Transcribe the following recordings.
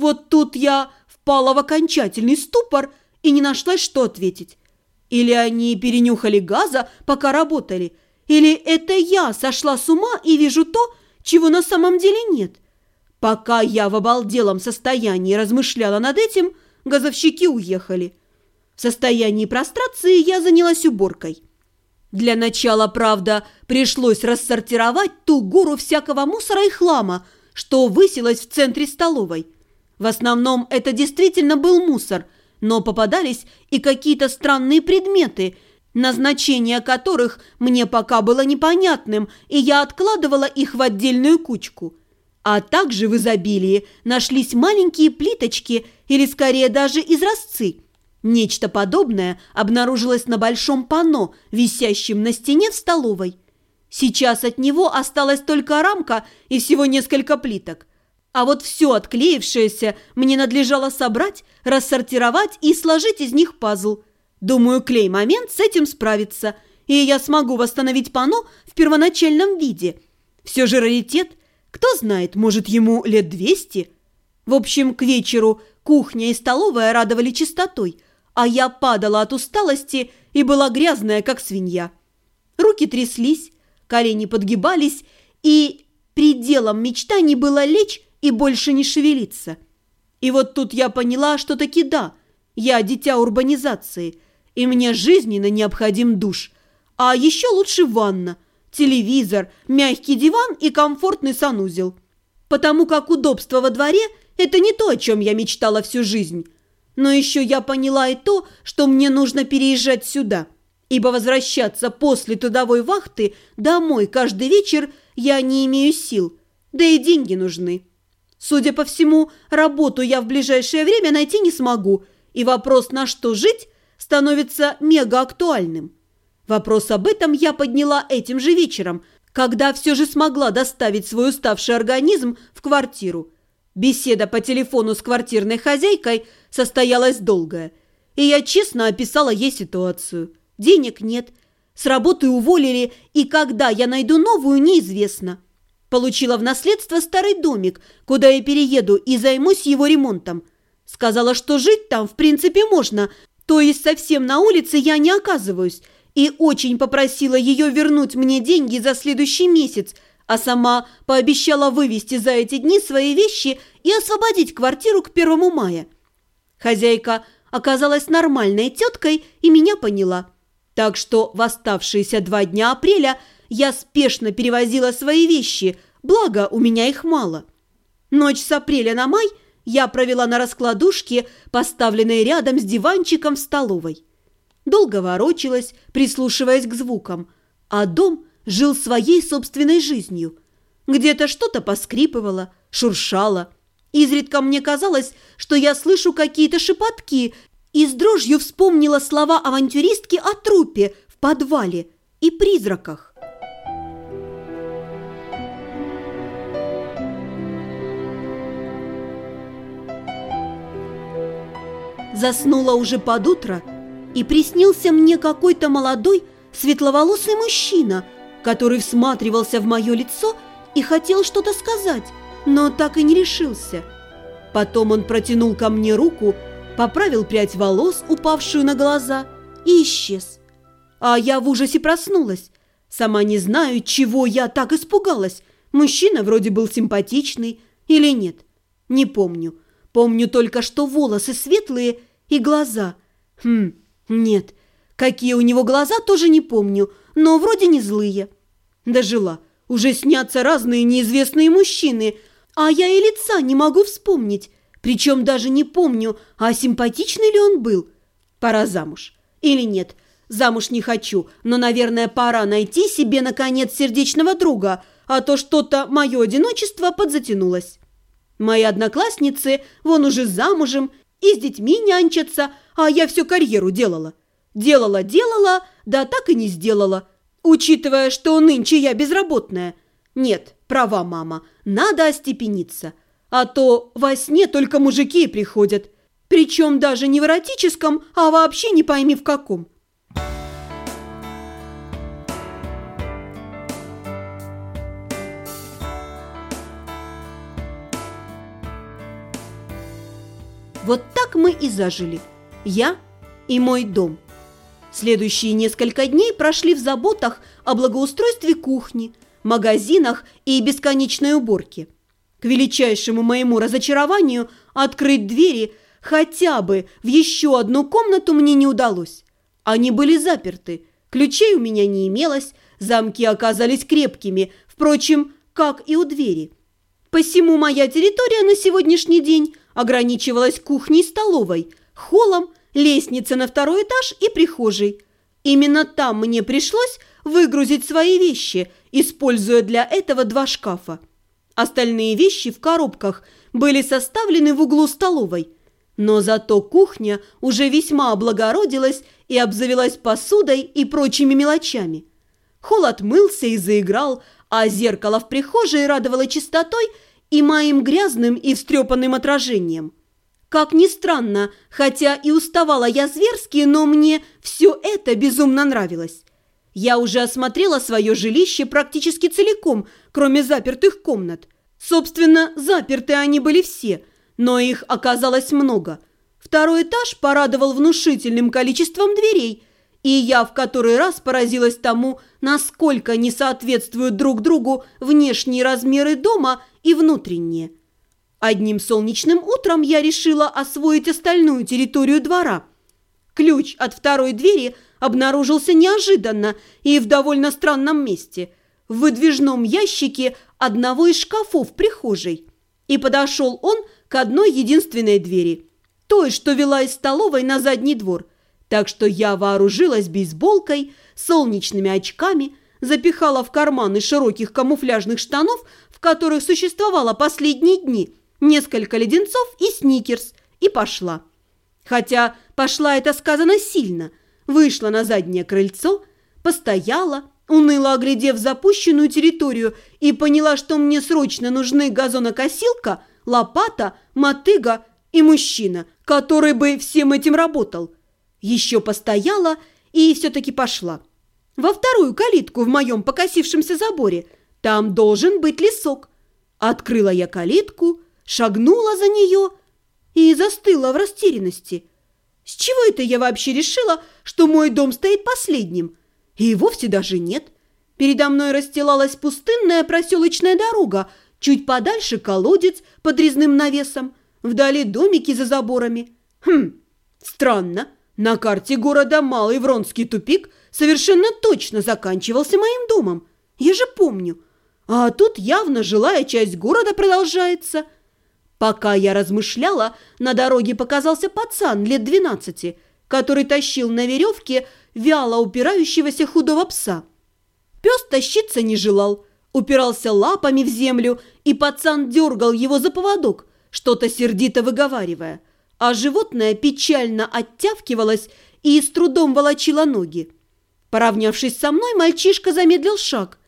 Вот тут я впала в окончательный ступор и не нашлась, что ответить. Или они перенюхали газа, пока работали, или это я сошла с ума и вижу то, чего на самом деле нет. Пока я в обалделом состоянии размышляла над этим, газовщики уехали. В состоянии прострации я занялась уборкой. Для начала, правда, пришлось рассортировать ту гору всякого мусора и хлама, что высилась в центре столовой. В основном это действительно был мусор, но попадались и какие-то странные предметы, назначение которых мне пока было непонятным, и я откладывала их в отдельную кучку. А также в изобилии нашлись маленькие плиточки или скорее даже изразцы – Нечто подобное обнаружилось на большом панно, висящем на стене в столовой. Сейчас от него осталась только рамка и всего несколько плиток. А вот все отклеившееся мне надлежало собрать, рассортировать и сложить из них пазл. Думаю, клей-момент с этим справится, и я смогу восстановить панно в первоначальном виде. Все же раритет, кто знает, может, ему лет двести. В общем, к вечеру кухня и столовая радовали чистотой – а я падала от усталости и была грязная, как свинья. Руки тряслись, колени подгибались, и пределом мечтаний было лечь и больше не шевелиться. И вот тут я поняла, что таки да, я дитя урбанизации, и мне жизненно необходим душ, а еще лучше ванна, телевизор, мягкий диван и комфортный санузел. Потому как удобство во дворе – это не то, о чем я мечтала всю жизнь – но еще я поняла и то, что мне нужно переезжать сюда, ибо возвращаться после трудовой вахты домой каждый вечер я не имею сил, да и деньги нужны. Судя по всему, работу я в ближайшее время найти не смогу, и вопрос, на что жить, становится мега актуальным. Вопрос об этом я подняла этим же вечером, когда все же смогла доставить свой уставший организм в квартиру – Беседа по телефону с квартирной хозяйкой состоялась долгая, и я честно описала ей ситуацию. Денег нет, с работы уволили, и когда я найду новую, неизвестно. Получила в наследство старый домик, куда я перееду и займусь его ремонтом. Сказала, что жить там в принципе можно, то есть совсем на улице я не оказываюсь, и очень попросила ее вернуть мне деньги за следующий месяц – а сама пообещала вывести за эти дни свои вещи и освободить квартиру к первому мая. Хозяйка оказалась нормальной теткой и меня поняла. Так что в оставшиеся два дня апреля я спешно перевозила свои вещи, благо у меня их мало. Ночь с апреля на май я провела на раскладушке, поставленной рядом с диванчиком в столовой. Долго ворочалась, прислушиваясь к звукам, а дом – жил своей собственной жизнью. Где-то что-то поскрипывало, шуршало. Изредка мне казалось, что я слышу какие-то шепотки, и с дрожью вспомнила слова авантюристки о трупе в подвале и призраках. Заснула уже под утро, и приснился мне какой-то молодой светловолосый мужчина – который всматривался в мое лицо и хотел что-то сказать, но так и не решился. Потом он протянул ко мне руку, поправил прядь волос, упавшую на глаза, и исчез. А я в ужасе проснулась. Сама не знаю, чего я так испугалась. Мужчина вроде был симпатичный или нет. Не помню. Помню только, что волосы светлые и глаза. Хм, нет. Какие у него глаза, тоже не помню но вроде не злые. Дожила. Уже снятся разные неизвестные мужчины, а я и лица не могу вспомнить. Причем даже не помню, а симпатичный ли он был. Пора замуж. Или нет, замуж не хочу, но, наверное, пора найти себе, наконец, сердечного друга, а то что-то мое одиночество подзатянулось. Мои одноклассницы вон уже замужем и с детьми нянчатся, а я всю карьеру делала. Делала-делала, да так и не сделала. Учитывая, что нынче я безработная. Нет, права мама, надо остепениться. А то во сне только мужики приходят. Причем даже не в эротическом, а вообще не пойми в каком. Вот так мы и зажили. Я и мой дом. Следующие несколько дней прошли в заботах о благоустройстве кухни, магазинах и бесконечной уборке. К величайшему моему разочарованию открыть двери хотя бы в еще одну комнату мне не удалось. Они были заперты, ключей у меня не имелось, замки оказались крепкими, впрочем, как и у двери. Посему моя территория на сегодняшний день ограничивалась кухней и столовой, холлом, лестницей на второй этаж и прихожей. Именно там мне пришлось выгрузить свои вещи, используя для этого два шкафа. Остальные вещи в коробках были составлены в углу столовой. Но зато кухня уже весьма облагородилась и обзавелась посудой и прочими мелочами. Холл отмылся и заиграл, а зеркало в прихожей радовало чистотой и моим грязным и встрепанным отражением. Как ни странно, хотя и уставала я зверски, но мне все это безумно нравилось. Я уже осмотрела свое жилище практически целиком, кроме запертых комнат. Собственно, заперты они были все, но их оказалось много. Второй этаж порадовал внушительным количеством дверей – и я в который раз поразилась тому, насколько не соответствуют друг другу внешние размеры дома и внутренние. Одним солнечным утром я решила освоить остальную территорию двора. Ключ от второй двери обнаружился неожиданно и в довольно странном месте – в выдвижном ящике одного из шкафов прихожей. И подошел он к одной единственной двери, той, что вела из столовой на задний двор – так что я вооружилась бейсболкой, солнечными очками, запихала в карманы широких камуфляжных штанов, в которых существовало последние дни, несколько леденцов и сникерс, и пошла. Хотя пошла это сказано сильно. Вышла на заднее крыльцо, постояла, уныло оглядев запущенную территорию и поняла, что мне срочно нужны газонокосилка, лопата, мотыга и мужчина, который бы всем этим работал – еще постояла и все-таки пошла. Во вторую калитку в моем покосившемся заборе. Там должен быть лесок. Открыла я калитку, шагнула за нее и застыла в растерянности. С чего это я вообще решила, что мой дом стоит последним? И вовсе даже нет. Передо мной расстилалась пустынная проселочная дорога, чуть подальше колодец под резным навесом, вдали домики за заборами. Хм, странно. На карте города Малый Вронский тупик совершенно точно заканчивался моим домом. Я же помню. А тут явно жилая часть города продолжается. Пока я размышляла, на дороге показался пацан лет двенадцати, который тащил на веревке вяло упирающегося худого пса. Пес тащиться не желал, упирался лапами в землю, и пацан дергал его за поводок, что-то сердито выговаривая – а животное печально оттявкивалось и с трудом волочило ноги. Поравнявшись со мной, мальчишка замедлил шаг.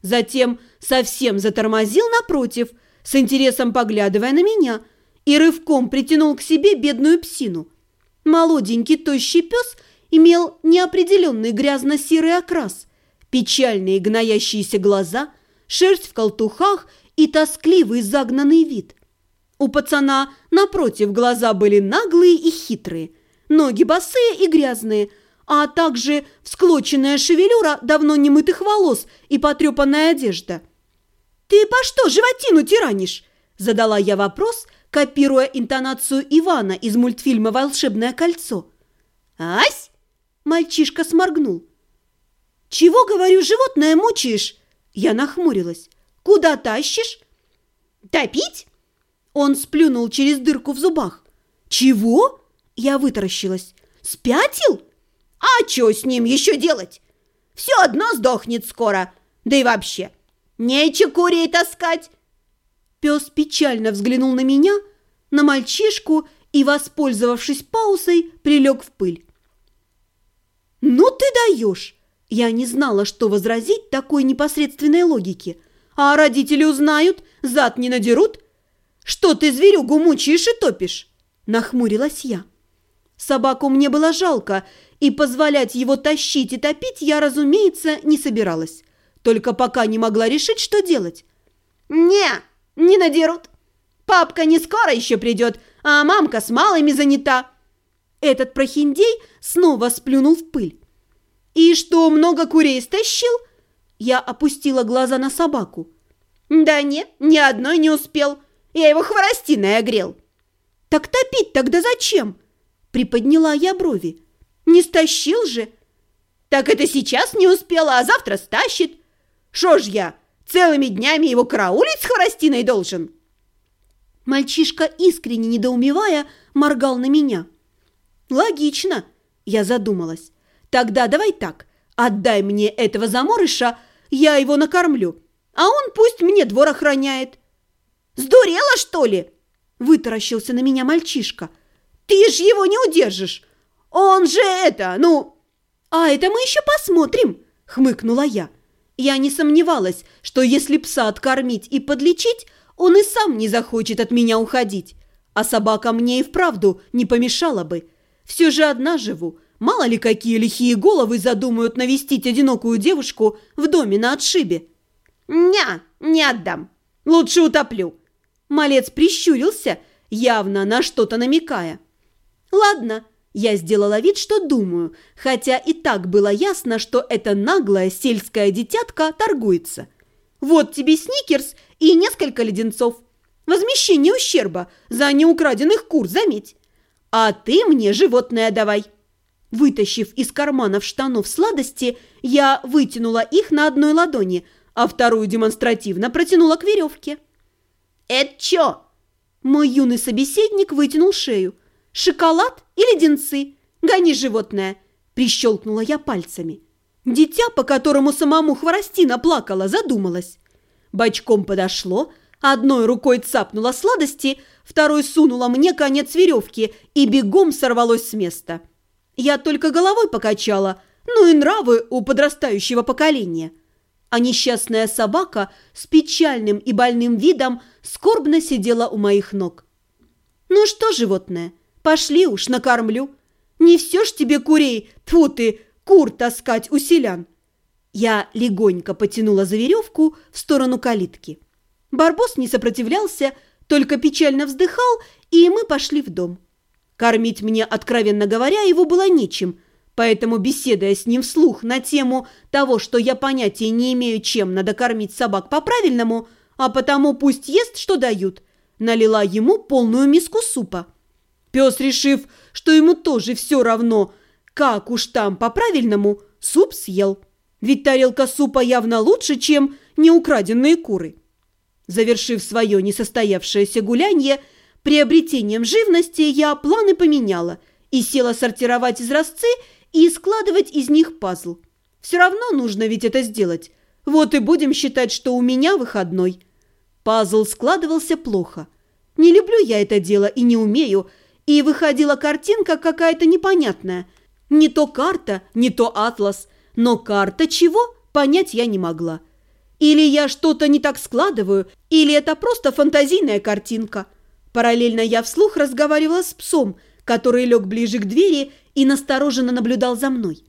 Затем совсем затормозил напротив, с интересом поглядывая на меня, и рывком притянул к себе бедную псину. Молоденький тощий пес имел неопределенный грязно-серый окрас, печальные гноящиеся глаза, шерсть в колтухах и тоскливый загнанный вид – у пацана, напротив, глаза были наглые и хитрые, ноги босые и грязные, а также всклоченная шевелюра давно немытых волос и потрепанная одежда. «Ты по что животину тиранишь?» – задала я вопрос, копируя интонацию Ивана из мультфильма «Волшебное кольцо». «Ась!» – мальчишка сморгнул. «Чего, говорю, животное мучаешь?» Я нахмурилась. «Куда тащишь?» «Топить?» Он сплюнул через дырку в зубах. «Чего?» Я вытаращилась. «Спятил? А что с ним еще делать? Все одно сдохнет скоро. Да и вообще, нече курей таскать!» Пес печально взглянул на меня, на мальчишку и, воспользовавшись паузой, прилег в пыль. «Ну ты даешь!» Я не знала, что возразить такой непосредственной логике. «А родители узнают, зад не надерут, «Что ты зверюгу мучаешь и топишь?» – нахмурилась я. Собаку мне было жалко, и позволять его тащить и топить я, разумеется, не собиралась. Только пока не могла решить, что делать. «Не, не надерут. Папка не скоро еще придет, а мамка с малыми занята». Этот прохиндей снова сплюнул в пыль. «И что, много курей стащил?» Я опустила глаза на собаку. «Да нет, ни одной не успел. Я его хворостиной огрел». «Так топить тогда зачем?» Приподняла я брови. «Не стащил же?» «Так это сейчас не успела, а завтра стащит. Шо ж я, целыми днями его караулить с хворостиной должен?» Мальчишка, искренне недоумевая, моргал на меня. «Логично», – я задумалась. «Тогда давай так, отдай мне этого заморыша, я его накормлю, а он пусть мне двор охраняет». «Сдурела, что ли?» – вытаращился на меня мальчишка. «Ты ж его не удержишь! Он же это, ну...» «А это мы еще посмотрим!» – хмыкнула я. Я не сомневалась, что если пса откормить и подлечить, он и сам не захочет от меня уходить. А собака мне и вправду не помешала бы. Все же одна живу. Мало ли какие лихие головы задумают навестить одинокую девушку в доме на отшибе. «Ня, не отдам. Лучше утоплю». Малец прищурился, явно на что-то намекая. «Ладно, я сделала вид, что думаю, хотя и так было ясно, что эта наглая сельская детятка торгуется. Вот тебе сникерс и несколько леденцов. Возмещение ущерба за неукраденных кур, заметь. А ты мне животное давай. Вытащив из карманов штанов сладости, я вытянула их на одной ладони, а вторую демонстративно протянула к веревке. «Это чё?» Мой юный собеседник вытянул шею. «Шоколад и леденцы? Гони животное!» Прищелкнула я пальцами. Дитя, по которому самому Хворостина плакала, задумалась. Бочком подошло, одной рукой цапнула сладости, второй сунула мне конец веревки и бегом сорвалось с места. Я только головой покачала, ну и нравы у подрастающего поколения. А несчастная собака с печальным и больным видом скорбно сидела у моих ног. «Ну что, животное, пошли уж, накормлю. Не все ж тебе курей, тьфу ты, кур таскать у селян. Я легонько потянула за веревку в сторону калитки. Барбос не сопротивлялся, только печально вздыхал, и мы пошли в дом. Кормить мне, откровенно говоря, его было нечем, поэтому, беседуя с ним вслух на тему того, что я понятия не имею, чем надо кормить собак по-правильному, а потому пусть ест, что дают, налила ему полную миску супа. Пес, решив, что ему тоже все равно – как уж там по-правильному, суп съел. Ведь тарелка супа явно лучше, чем неукраденные куры. Завершив свое несостоявшееся гулянье, приобретением живности я планы поменяла и села сортировать изразцы и складывать из них пазл. Все равно нужно ведь это сделать. Вот и будем считать, что у меня выходной. Пазл складывался плохо. Не люблю я это дело и не умею, и выходила картинка какая-то непонятная – не то карта, не то атлас. Но карта чего, понять я не могла. Или я что-то не так складываю, или это просто фантазийная картинка. Параллельно я вслух разговаривала с псом, который лег ближе к двери и настороженно наблюдал за мной.